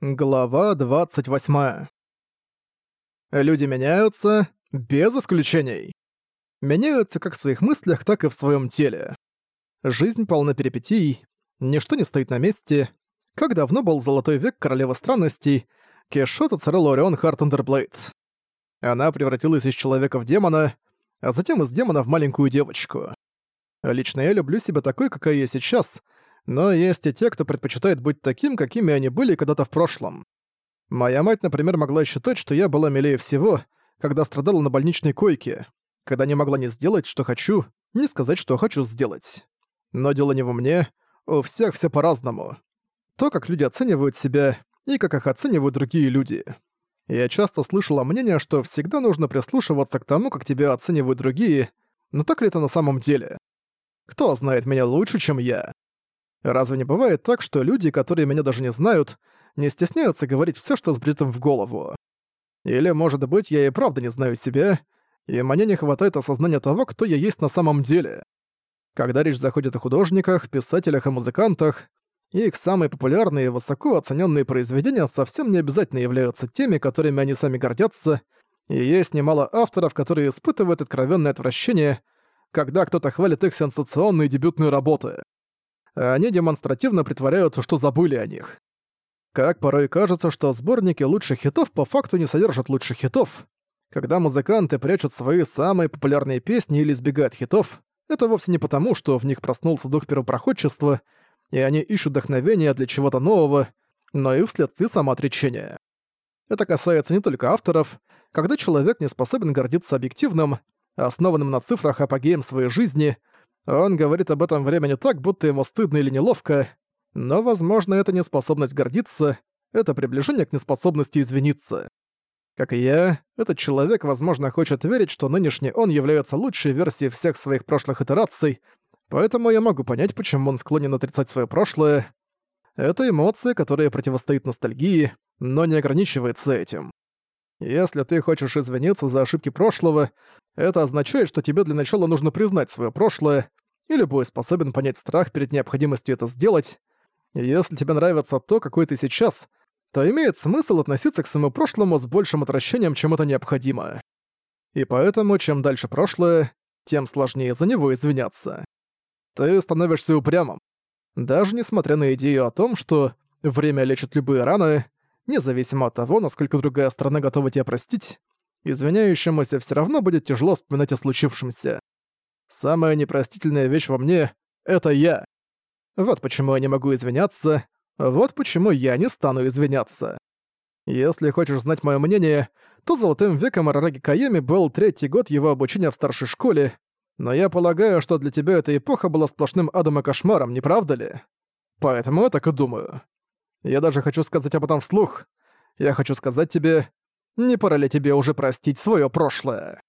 Глава 28. Люди меняются без исключений. Меняются как в своих мыслях, так и в своем теле. Жизнь полна перипетий, ничто не стоит на месте. Как давно был золотой век королевы странностей, Киссшот Ацерола-Орион Хартандерблейд. Она превратилась из человека в демона, а затем из демона в маленькую девочку. Лично я люблю себя такой, какая я сейчас — но есть и те, кто предпочитает быть таким, какими они были когда-то в прошлом. Моя мать, например, могла считать, что я была милее всего, когда страдала на больничной койке, когда не могла не сделать, что хочу, не сказать, что хочу сделать. Но дело не во мне, у всех все по-разному. То, как люди оценивают себя, и как их оценивают другие люди. Я часто слышала мнение, что всегда нужно прислушиваться к тому, как тебя оценивают другие, но так ли это на самом деле? Кто знает меня лучше, чем я? Разве не бывает так, что люди, которые меня даже не знают, не стесняются говорить все, что сбрит им в голову? Или, может быть, я и правда не знаю себя, и мне не хватает осознания того, кто я есть на самом деле. Когда речь заходит о художниках, писателях и музыкантах, их самые популярные и высоко оцененные произведения совсем не обязательно являются теми, которыми они сами гордятся, и есть немало авторов, которые испытывают откровенное отвращение, когда кто-то хвалит их сенсационные дебютные работы. А они демонстративно притворяются, что забыли о них. Как порой кажется, что сборники лучших хитов по факту не содержат лучших хитов. Когда музыканты прячут свои самые популярные песни или избегают хитов, это вовсе не потому, что в них проснулся дух первопроходчества, и они ищут вдохновения для чего-то нового, но и вследствие самоотречения. Это касается не только авторов, когда человек не способен гордиться объективным, основанным на цифрах апогеем своей жизни – он говорит об этом времени так, будто ему стыдно или неловко, но, возможно, это неспособность гордиться, это приближение к неспособности извиниться. Как и я, этот человек, возможно, хочет верить, что нынешний он является лучшей версией всех своих прошлых итераций, поэтому я могу понять, почему он склонен отрицать свое прошлое. Это эмоция, которая противостоит ностальгии, но не ограничивается этим. Если ты хочешь извиниться за ошибки прошлого, это означает, что тебе для начала нужно признать свое прошлое, и любой способен понять страх перед необходимостью это сделать. Если тебе нравится то, какой ты сейчас, то имеет смысл относиться к своему прошлому с большим отвращением, чем это необходимо. И поэтому, чем дальше прошлое, тем сложнее за него извиняться. Ты становишься упрямым. Даже несмотря на идею о том, что время лечит любые раны, независимо от того, насколько другая страна готова тебя простить, извиняющемуся все равно будет тяжело вспоминать о случившемся. Самая непростительная вещь во мне — это я. Вот почему я не могу извиняться, вот почему я не стану извиняться. Если хочешь знать мое мнение, то золотым веком Арараги Каеми был третий год его обучения в старшей школе, но я полагаю, что для тебя эта эпоха была сплошным адом и кошмаром, не правда ли? Поэтому я так и думаю. Я даже хочу сказать об этом вслух. Я хочу сказать тебе, не пора ли тебе уже простить свое прошлое?